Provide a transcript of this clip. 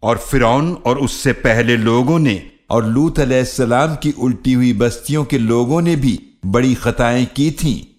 اور فرعون اور اس سے پہلے لوگوں نے اور لوت علیہ السلام کی الٹی ہوئی بستیوں کے لوگوں نے بھی بڑی خطائیں کی تھیں۔